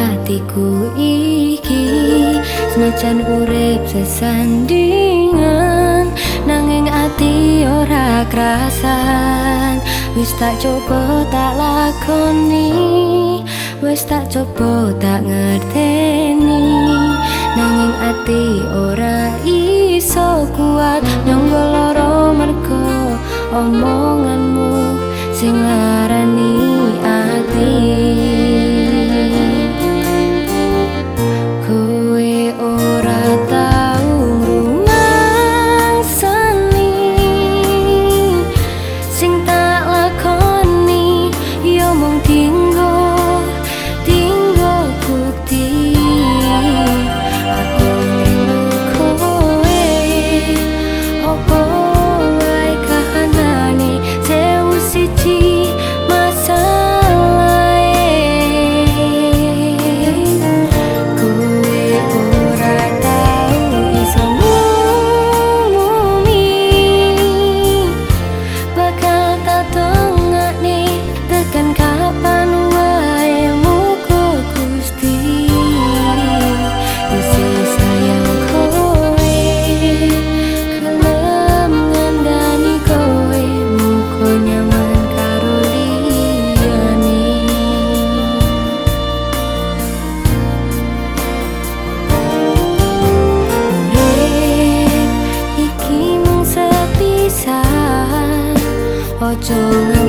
atiku iki. Senajan urip sesandingan nanging ati ora krasan wis tak coba tak lakoni. Wis tak coba tak ngerteni. Nanging ati ora iso kuat. Nyonggo loro 就。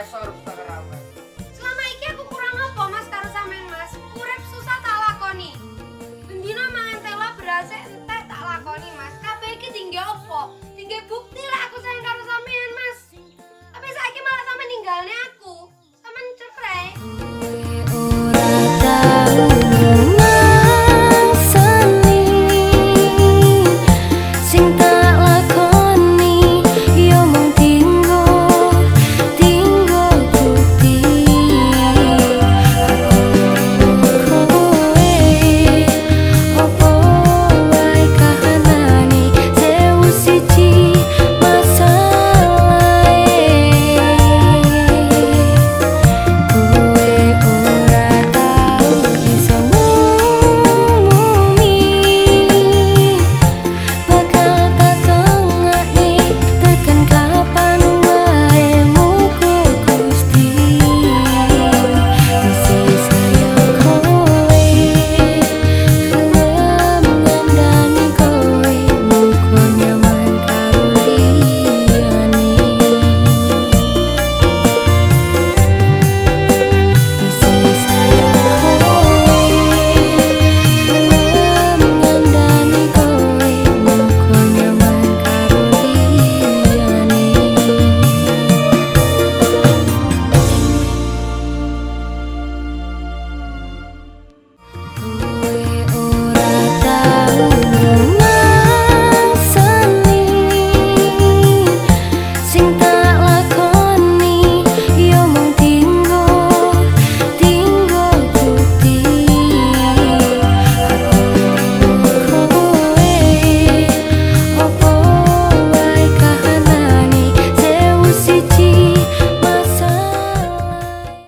É Dinossauro